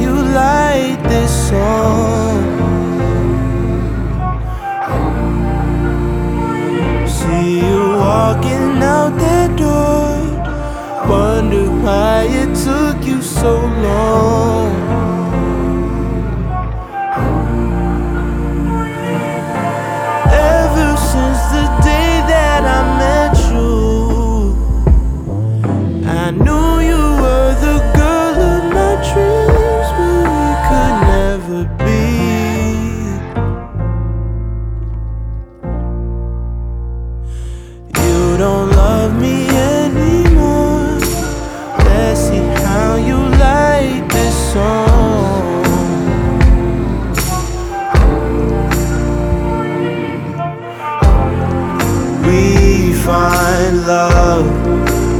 you light this song. See you walking out that door. Wonder why it took you so long.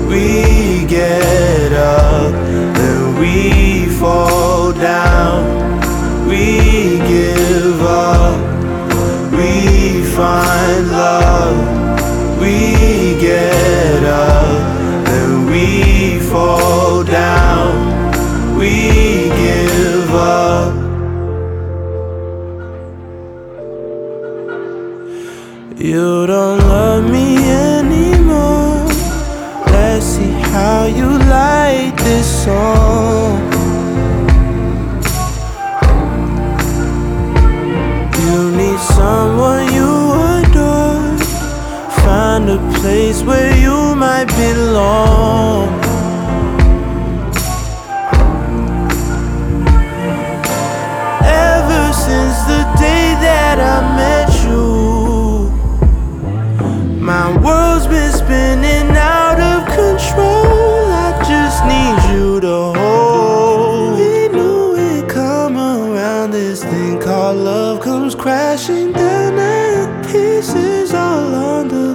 We get up, then we fall down. We give up, we find love. We get up, then we fall down. We give up. You don't love me write this song. You need someone you adore. Find a place where you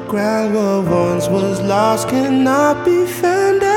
ground where once was lost cannot be found.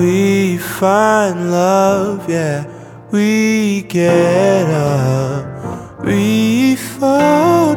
We find love, yeah. We get up, we fall.